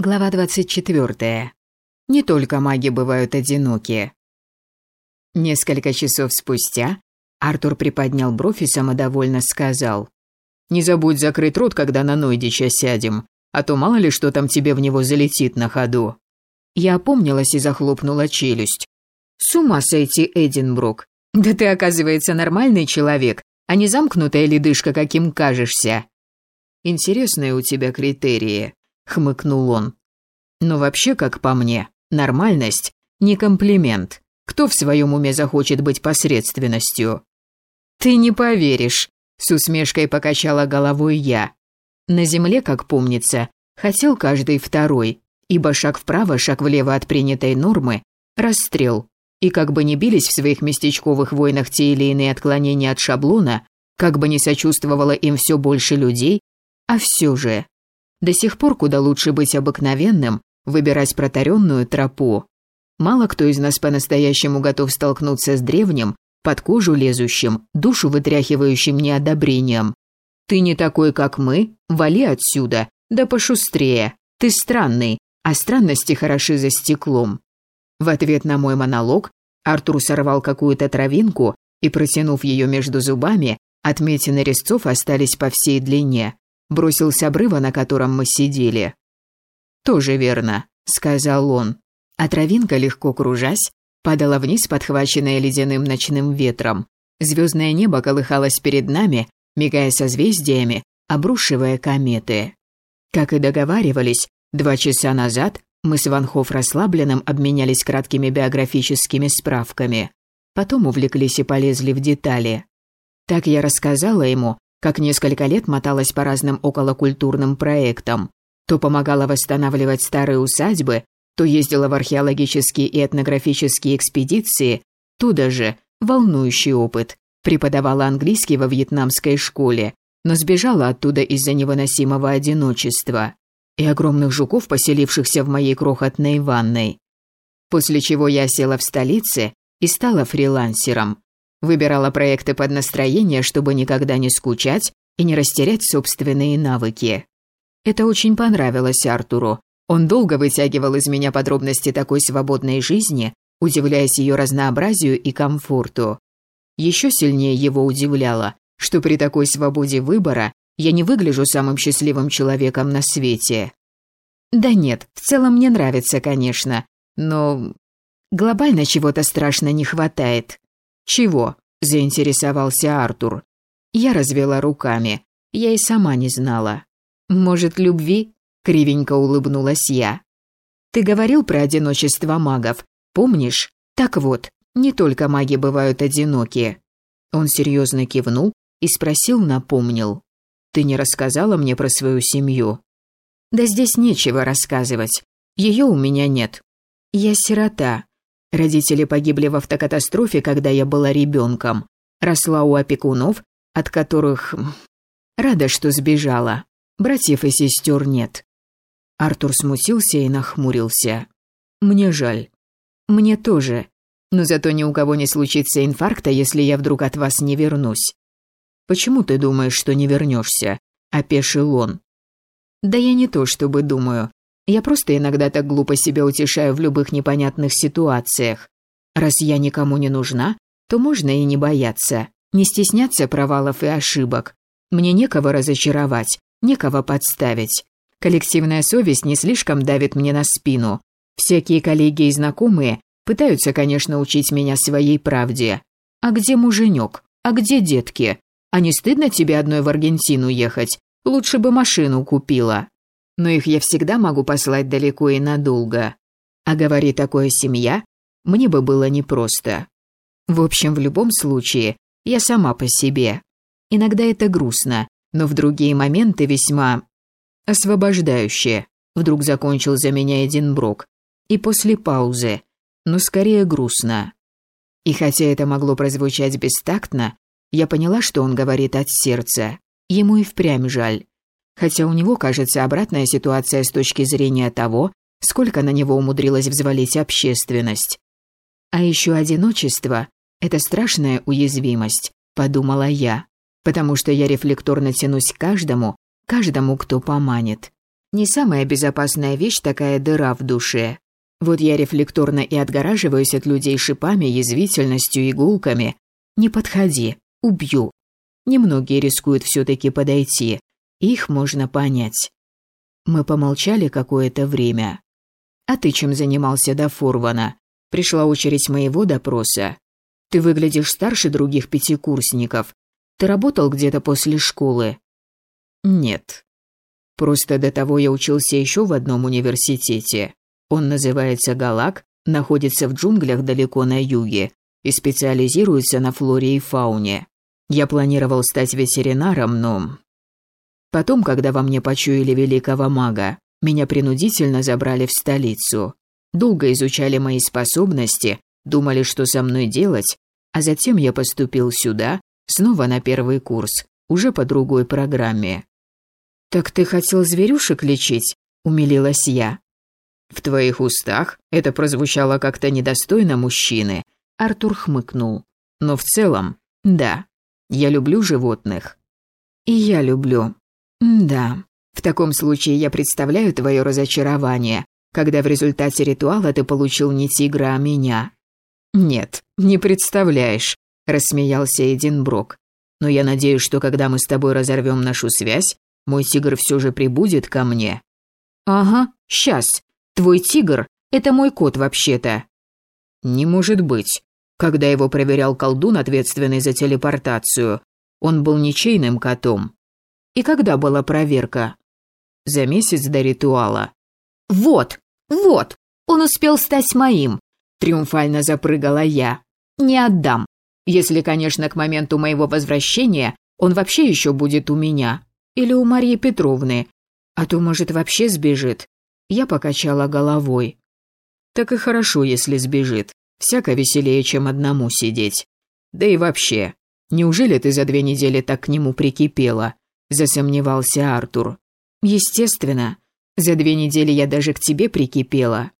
Глава 24. Не только маги бывают одиноки. Несколько часов спустя Артур приподнял бровь и самодовольно сказал. «Не забудь закрыть рот, когда на Нойдича сядем, а то мало ли что там тебе в него залетит на ходу». Я опомнилась и захлопнула челюсть. «С ума сойти, Эдинбрук. Да ты, оказывается, нормальный человек, а не замкнутая ледышка, каким кажешься». «Интересные у тебя критерии», хмыкнул он. Но вообще, как по мне, нормальность не комплимент. Кто в своем уме захочет быть посредственностью? Ты не поверишь, с усмешкой покачала головой я. На земле, как помнится, хотел каждый второй, ибо шаг вправо, шаг влево от принятой нормы расстрел. И как бы ни бились в своих местечковых войнах те или иные отклонения от шаблона, как бы ни сочувствовало им все больше людей, а все же до сих пор куда лучше быть обыкновенным, выбирать протаренную тропу. Мало кто из нас по-настоящему готов столкнуться с древним, под кожу лезущим, душу вытряхивающим неодобрением. Ты не такой, как мы, вали отсюда, да пошустрее. Ты странный, а странности хороши за стеклом. В ответ на мой монолог Артур сорвал какую-то травинку и, протянув ее между зубами, отметины резцов остались по всей длине бросил с обрыва, на котором мы сидели. «Тоже верно», — сказал он. А травинка, легко кружась, падала вниз, подхваченная ледяным ночным ветром. Звездное небо колыхалось перед нами, мигая созвездиями, обрушивая кометы. Как и договаривались, два часа назад мы с Ванхоф расслабленным обменялись краткими биографическими справками. Потом увлеклись и полезли в детали. Так я рассказала ему, как несколько лет моталась по разным околокультурным проектам. То помогала восстанавливать старые усадьбы, то ездила в археологические и этнографические экспедиции, туда же, волнующий опыт, преподавала английский во вьетнамской школе, но сбежала оттуда из-за невыносимого одиночества и огромных жуков, поселившихся в моей крохотной ванной. После чего я села в столице и стала фрилансером, Выбирала проекты под настроение, чтобы никогда не скучать и не растерять собственные навыки. Это очень понравилось Артуру. Он долго вытягивал из меня подробности такой свободной жизни, удивляясь ее разнообразию и комфорту. Еще сильнее его удивляло, что при такой свободе выбора я не выгляжу самым счастливым человеком на свете. Да нет, в целом мне нравится, конечно, но глобально чего-то страшно не хватает. «Чего?» – заинтересовался Артур. Я развела руками. Я и сама не знала. «Может, любви?» – кривенько улыбнулась я. «Ты говорил про одиночество магов, помнишь? Так вот, не только маги бывают одиноки». Он серьезно кивнул и спросил, напомнил. «Ты не рассказала мне про свою семью?» «Да здесь нечего рассказывать. Ее у меня нет. Я сирота. Родители погибли в автокатастрофе, когда я была ребенком. Росла у опекунов, от которых... Рада, что сбежала. Братьев и сестер нет. Артур смутился и нахмурился. Мне жаль. Мне тоже. Но зато ни у кого не случится инфаркта, если я вдруг от вас не вернусь. Почему ты думаешь, что не вернешься? Опешил он. Да я не то чтобы думаю. Я просто иногда так глупо себя утешаю в любых непонятных ситуациях. Раз я никому не нужна, то можно и не бояться, не стесняться провалов и ошибок. Мне некого разочаровать, некого подставить. Коллективная совесть не слишком давит мне на спину. Всякие коллеги и знакомые пытаются, конечно, учить меня своей правде. А где муженек? А где детки? А не стыдно тебе одной в Аргентину ехать? Лучше бы машину купила но их я всегда могу послать далеко и надолго. А говори такое семья, мне бы было непросто. В общем, в любом случае, я сама по себе. Иногда это грустно, но в другие моменты весьма освобождающе. Вдруг закончил за меня Эдинброк. И после паузы, но скорее грустно. И хотя это могло прозвучать бестактно, я поняла, что он говорит от сердца. Ему и впрямь жаль хотя у него, кажется, обратная ситуация с точки зрения того, сколько на него умудрилась взвалить общественность. А еще одиночество – это страшная уязвимость, подумала я, потому что я рефлекторно тянусь к каждому, каждому, кто поманит. Не самая безопасная вещь такая дыра в душе. Вот я рефлекторно и отгораживаюсь от людей шипами, язвительностью, игулками. Не подходи, убью. Немногие рискуют все-таки подойти. Их можно понять. Мы помолчали какое-то время. «А ты чем занимался до Фурвана? Пришла очередь моего допроса. Ты выглядишь старше других пятикурсников. Ты работал где-то после школы?» «Нет. Просто до того я учился еще в одном университете. Он называется Галак, находится в джунглях далеко на юге и специализируется на флоре и фауне. Я планировал стать ветеринаром, но... Потом, когда во мне почуяли великого мага, меня принудительно забрали в столицу. Долго изучали мои способности, думали, что со мной делать, а затем я поступил сюда, снова на первый курс, уже по другой программе. «Так ты хотел зверюшек лечить?» – умилилась я. «В твоих устах это прозвучало как-то недостойно мужчины», – Артур хмыкнул. «Но в целом, да, я люблю животных». «И я люблю. Да. В таком случае я представляю твое разочарование, когда в результате ритуала ты получил не тигра, а меня». «Нет, не представляешь», – рассмеялся Эдинброк. «Но я надеюсь, что когда мы с тобой разорвем нашу связь, мой тигр все же прибудет ко мне». «Ага, сейчас. Твой тигр – это мой кот вообще-то». «Не может быть. Когда его проверял колдун, ответственный за телепортацию, он был ничейным котом. И когда была проверка? За месяц до ритуала. «Вот, вот, он успел стать моим!» Триумфально запрыгала я. «Не отдам. Если, конечно, к моменту моего возвращения он вообще еще будет у меня. Или у Марьи Петровны. А то, может, вообще сбежит». Я покачала головой. «Так и хорошо, если сбежит. Всяко веселее, чем одному сидеть. Да и вообще, неужели ты за две недели так к нему прикипела?» Засомневался Артур. «Естественно. За две недели я даже к тебе прикипела».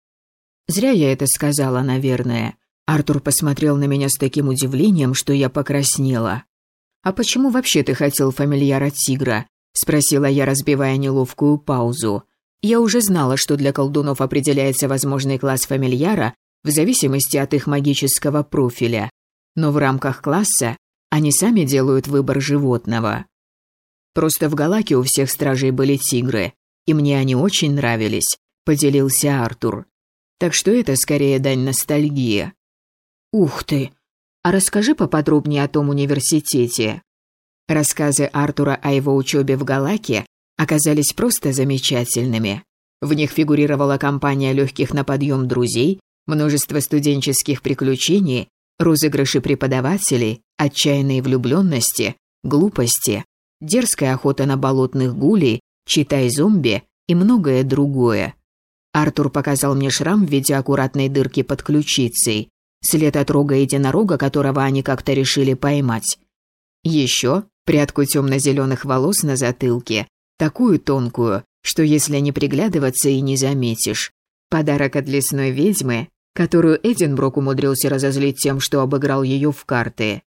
Зря я это сказала, наверное. Артур посмотрел на меня с таким удивлением, что я покраснела. «А почему вообще ты хотел фамильяра тигра?» – спросила я, разбивая неловкую паузу. Я уже знала, что для колдунов определяется возможный класс фамильяра в зависимости от их магического профиля. Но в рамках класса они сами делают выбор животного. Просто в Галаке у всех стражей были тигры, и мне они очень нравились, поделился Артур. Так что это скорее дань ностальгии. Ух ты! А расскажи поподробнее о том университете. Рассказы Артура о его учебе в Галаке оказались просто замечательными. В них фигурировала компания легких на подъем друзей, Множество студенческих приключений, розыгрыши преподавателей, отчаянные влюбленности, глупости, дерзкая охота на болотных гулей, читай зомби и многое другое. Артур показал мне шрам в виде аккуратной дырки под ключицей, след от рога единорога, которого они как-то решили поймать. Еще прядку темно-зеленых волос на затылке, такую тонкую, что если не приглядываться и не заметишь. Подарок от лесной ведьмы, которую Эдинброк умудрился разозлить тем, что обыграл ее в карты.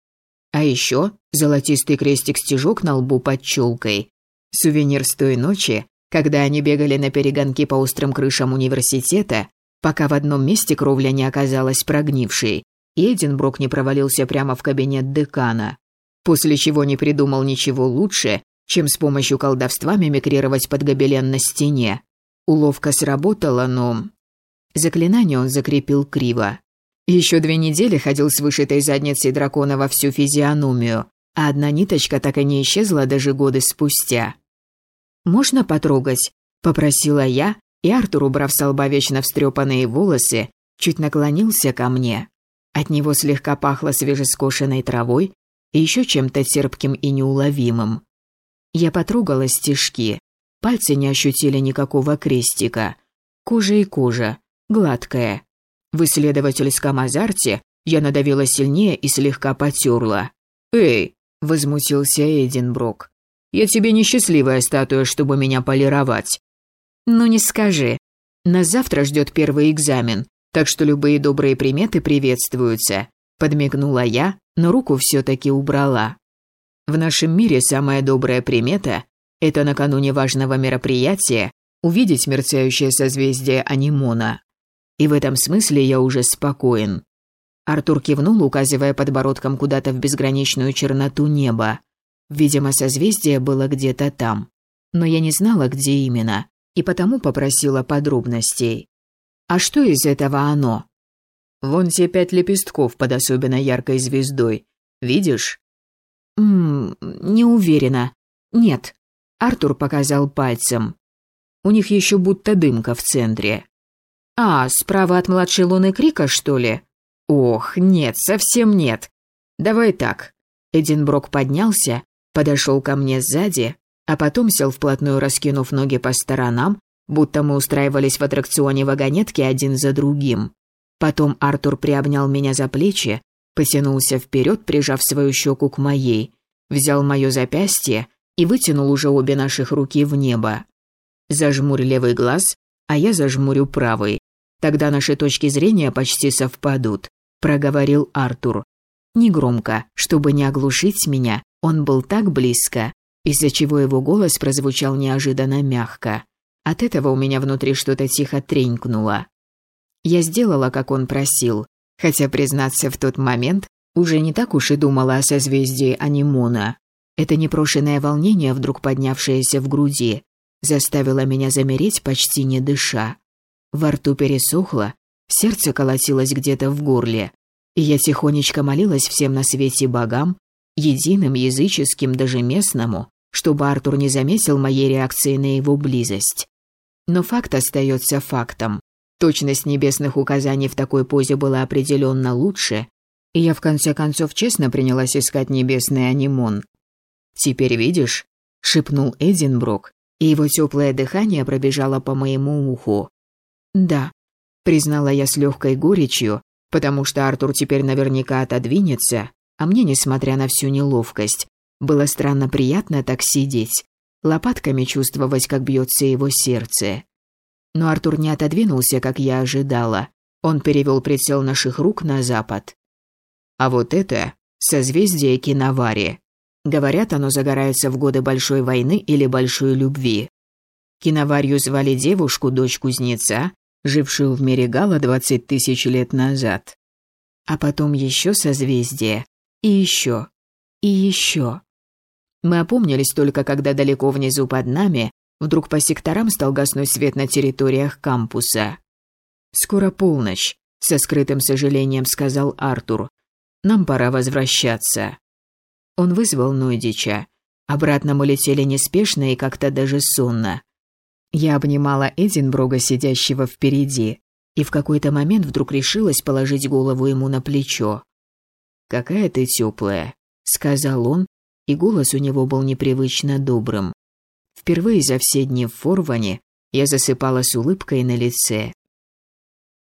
А еще золотистый крестик-стежок на лбу под челкой. Сувенир с той ночи, когда они бегали на перегонки по острым крышам университета, пока в одном месте кровля не оказалась прогнившей, и Эдинброк не провалился прямо в кабинет декана. После чего не придумал ничего лучше, чем с помощью колдовства мимикрировать под гобелен на стене. Уловка сработала, но Заклинание он закрепил криво. Еще две недели ходил с вышитой задницей дракона во всю физиономию, а одна ниточка так и не исчезла даже годы спустя. «Можно потрогать?» – попросила я, и Артур, убрав с лба вечно встрепанные волосы, чуть наклонился ко мне. От него слегка пахло свежескошенной травой и еще чем-то терпким и неуловимым. Я потрогала стежки. Пальцы не ощутили никакого крестика. Кожа и кожа, гладкая. В исследовательском азарте я надавила сильнее и слегка потерла. «Эй!» – возмутился Эдинброк. «Я тебе несчастливая статуя, чтобы меня полировать». «Ну не скажи. Нас завтра ждет первый экзамен, так что любые добрые приметы приветствуются», – подмигнула я, но руку все-таки убрала. В нашем мире самая добрая примета – это накануне важного мероприятия увидеть мерцающее созвездие Анимона. И в этом смысле я уже спокоен. Артур кивнул, указывая подбородком куда-то в безграничную черноту неба. Видимо, созвездие было где-то там. Но я не знала, где именно, и потому попросила подробностей. «А что из этого оно?» «Вон те пять лепестков под особенно яркой звездой. Видишь?» «Ммм, не уверена. Нет». Артур показал пальцем. «У них еще будто дымка в центре». «А, справа от младшей луны Крика, что ли?» «Ох, нет, совсем нет. Давай так». Эдинброк поднялся, подошел ко мне сзади, а потом сел вплотную, раскинув ноги по сторонам, будто мы устраивались в аттракционе вагонетки один за другим. Потом Артур приобнял меня за плечи, потянулся вперед, прижав свою щеку к моей, взял мое запястье и вытянул уже обе наших руки в небо. Зажмурь левый глаз, а я зажмурю правый. Тогда наши точки зрения почти совпадут, проговорил Артур. Негромко, чтобы не оглушить меня, он был так близко, из-за чего его голос прозвучал неожиданно мягко. От этого у меня внутри что-то тихо тренькнуло. Я сделала, как он просил, хотя, признаться, в тот момент уже не так уж и думала о созвездии Анимона. Это непрошенное волнение, вдруг поднявшееся в груди, заставило меня замереть, почти не дыша. Во рту пересохло, сердце колотилось где-то в горле, и я тихонечко молилась всем на свете богам, единым, языческим, даже местному, чтобы Артур не заметил моей реакции на его близость. Но факт остается фактом. Точность небесных указаний в такой позе была определенно лучше, и я в конце концов честно принялась искать небесный анимон. «Теперь видишь?» — шепнул Эдинброк, и его теплое дыхание пробежало по моему уху. «Да», — признала я с легкой горечью, потому что Артур теперь наверняка отодвинется, а мне, несмотря на всю неловкость, было странно приятно так сидеть, лопатками чувствовать, как бьется его сердце. Но Артур не отодвинулся, как я ожидала. Он перевел прицел наших рук на запад. А вот это созвездие Киновари. Говорят, оно загорается в годы Большой войны или Большой любви. Киноварью звали девушку, дочь кузнеца, жившую в мире Гала двадцать тысяч лет назад. А потом еще созвездие, и еще, и еще. Мы опомнились только, когда далеко внизу под нами вдруг по секторам стал гаснуть свет на территориях кампуса. «Скоро полночь», — со скрытым сожалением сказал Артур. «Нам пора возвращаться». Он вызвал Нойдича. Обратно мы летели неспешно и как-то даже сонно. Я обнимала Эдинброга, сидящего впереди, и в какой-то момент вдруг решилась положить голову ему на плечо. «Какая ты теплая», — сказал он, и голос у него был непривычно добрым. Впервые за все дни в Форване я засыпала с улыбкой на лице.